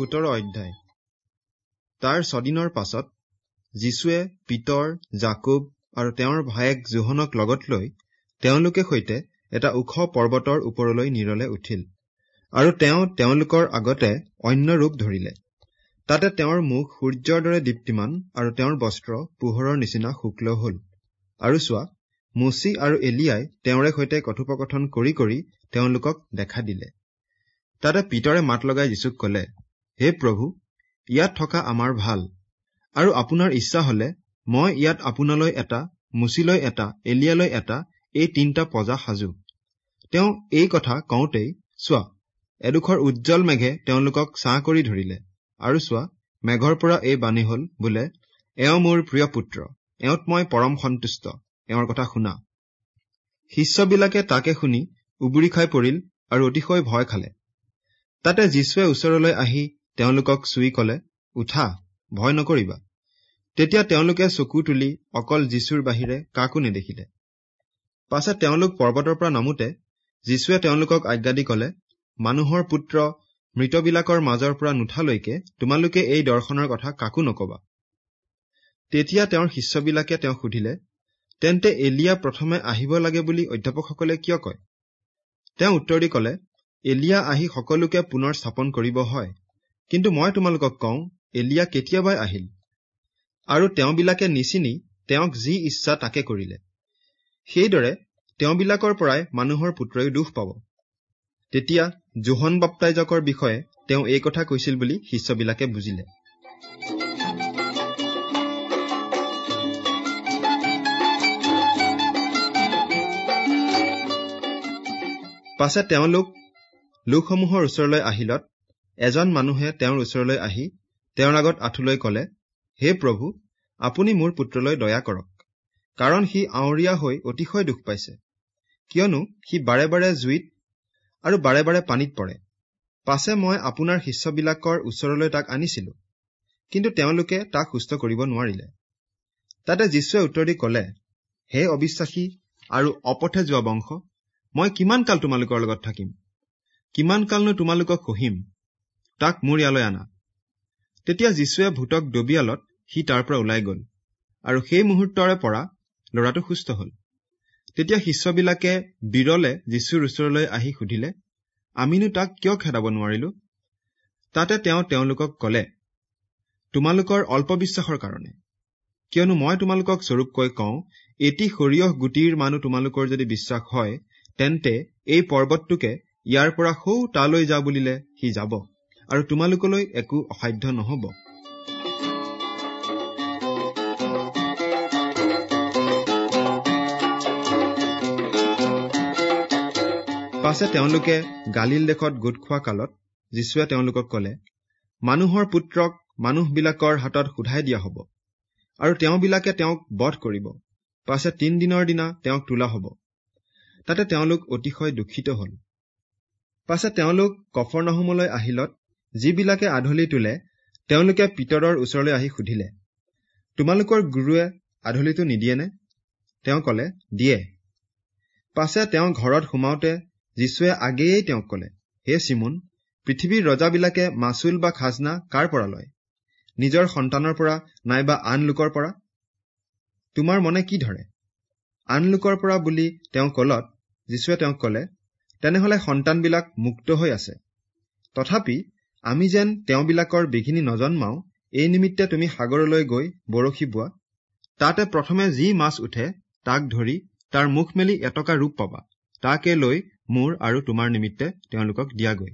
সোতৰ অধ্যায়। তাৰ ছদিনৰ পাছত যীশুৱে পিতৰ জাকুব আৰু তেওঁৰ ভায়েক জোহনক লগত লৈ তেওঁলোকে সৈতে এটা ওখ পৰ্বতৰ ওপৰলৈ নীৰলে উঠিল আৰু তেওঁ তেওঁলোকৰ আগতে অন্য ৰূপ ধৰিলে। তাতে তেওঁৰ মুখ সূৰ্যৰ দৰে দীপ্তিমান আৰু তেওঁৰ বস্ত্ৰ পোহৰৰ নিচিনা শুক্ল হল। আৰু চোৱা মুচি আৰু এলিয়াই তেওঁৰে সৈতে কথোপকথন কৰি কৰি তেওঁলোকক দেখা দিলে। তাতে পিতৰে মাত লগাই যীচুক কলে হে প্ৰভু ইয়াত থকা আমাৰ ভাল। আৰু আপোনাৰ ইচ্ছা হলে মই ইয়াত আপোনালৈ এটা মুচিলৈ এটা এলিয়ালৈ এটা এই তিনিটা পজা সাজো। তেওঁ এই কথা কওঁতেই চোৱা এডোখৰ উজ্জ্বল মেঘে তেওঁলোকক ছাঁ কৰি ধৰিলে। আৰু চোৱা মেঘৰ পৰা এই বাণী হল বোলে এওঁ মোৰ প্ৰিয় পুত্ৰ এওঁত মই পৰম সন্তুষ্ট এওঁৰ কথা শুনা। শিষ্যবিলাকে তাকে শুনি উবুৰি খাই পৰিল আৰু অতিশয় ভয় খালে। তাতে যীশুৱে ওচৰলৈ আহি তেওঁলোকক চুই কলে উঠা ভয় নকৰিবা। তেতিয়া তেওঁলোকে চকু তুলি অকল যীশুৰ বাহিৰে কাকো নেদেখিলে। পাছে তেওঁলোক পৰ্বতৰ পৰা নামোতে যীশুৱে তেওঁলোকক আজ্ঞা দি কলে মানুহৰ পুত্ৰ মৃতবিলাকৰ মাজৰ পৰা নুঠালৈকে তোমালোকে এই দৰ্শনৰ কথা কাকো নকবা। তেতিয়া তেওঁৰ শিষ্যবিলাকে তেওঁক সুধিলে তেন্তে এলিয়া প্ৰথমে আহিব লাগে বুলি অধ্যাপকসকলে কিয় কয়? তেওঁ উত্তৰ দি কলে এলিয়া আহি সকলোকে পুনৰ স্থাপন কৰিব হয়। কিন্তু মই তোমালোকক কওঁ এলিয়া কেতিয়াবাই আহিল। আৰু তেওঁবিলাকে নিচিনি তেওঁক যি ইচ্ছা তাকে কৰিলে। সেইদৰে তেওঁবিলাকৰ পৰাই মানুহৰ পুত্ৰই দুখ পাব। তেতিয়া জোহন বাপ্তাইজকৰ বিষয়ে তেওঁ এই কথা কৈছিল বুলি শিষ্যবিলাকে বুজিলে। পাছে তেওঁলোক লোকসমূহৰ ওচৰলৈ আহিলত এজন মানুহে তেওঁৰ ওচৰলৈ আহি তেওঁৰ আগত আঁঠুলৈ কলে হে প্ৰভু আপুনি মোৰ পুত্ৰলৈ দয়া কৰক কাৰণ সি আওৰীয়া হৈ অতিশয় দুখ পাইছে। কিয়নো সি বাৰে বাৰে জুইত আৰু বাৰে বাৰে পানীত পৰে। পাছে মই আপোনাৰ শিষ্যবিলাকৰ ওচৰলৈ তাক আনিছিলো কিন্তু তেওঁলোকে তাক সুস্থ কৰিব নোৱাৰিলে। তাতে যীশুৱে উত্তৰ দি কলে হে অবিশ্বাসী আৰু অপথে যোৱা বংশ মই কিমান কাল তোমালোকৰ লগত থাকিম? কিমান কালনো তোমালোকক সহিম? তাক মোৰ ইয়ালৈ আনা। তেতিয়া যীশুৱে ভূতক ডবিয়ালত সি তাৰ পৰা ওলাই গল আৰু সেই মুহূৰ্তৰে পৰা লৰাটো সুস্থ হল। তেতিয়া শিষ্যবিলাকে বিৰলে যীশুৰ ওচৰলৈ আহি সুধিলে আমিনো তাক কিয় খেদাব নোৱাৰিলো? তাতে তেওঁ তেওঁলোকক কলে তোমালোকৰ অল্প বিশ্বাসৰ কাৰণে। কিয়নো মই তোমালোকক স্বৰূপকৈ কওঁ এটি সৰিয়হ গুটিৰ মানুহ তোমালোকৰ যদি বিশ্বাস হয় তেন্তে এই পৰ্বতটোকে ইয়াৰ পৰা সৌ তালৈ যা বুলিলে সি যাব। আৰু তোমালোকলৈ একো অসাধ্য নহব। পাছে তেওঁলোকে গালিল দেশত গোট খোৱা কালত যীশুৱে তেওঁলোকক কলে মানুহৰ পুত্ৰক মানুহবিলাকৰ হাতত সোধাই দিয়া হব আৰু তেওঁবিলাকে তেওঁক বধ কৰিব। পাছে তিনদিনৰ দিনা তেওঁক তোলা হব। তাতে তেওঁলোক অতিশয় দুখিত হল। পাছে তেওঁলোক কফৰনহুমলৈ আহিলত যিবিলাকে আধলি তোলে তেওঁলোকে পিতৰৰ ওচৰলৈ আহি সুধিলে তোমালোকৰ গুৰুৱে আধলিটো নিদিয়েনে? তেওঁ কলে দিয়ে। পাছে তেওঁ ঘৰত সোমাওতে যীশুৱে আগেয়েই তেওঁক কলে হে চিমোন পৃথিৱীৰ ৰজাবিলাকে মাচুল বা খাজনা কাৰ পৰা লয়? নিজৰ সন্তানৰ পৰা নাইবা আন লোকৰ পৰা? তোমাৰ মনে কি ধৰে? আন লোকৰ পৰা বুলি তেওঁ কলত যীশুৱে তেওঁক কলে তেনেহলে সন্তানবিলাক মুক্ত হৈ আছে। তথাপি আমি যেন তেওঁবিলাকৰ বিঘিনি নজন্মাওঁ এই নিমিত্তে তুমি সাগৰলৈ গৈ বৰশী বোৱা। তাতে প্ৰথমে যি মাছ উঠে তাক ধৰি তাৰ মুখ মেলি এটকা ৰূপ পাবা। তাকে লৈ মোৰ আৰু তোমাৰ নিমিত্তে তেওঁলোকক দিয়াগৈ।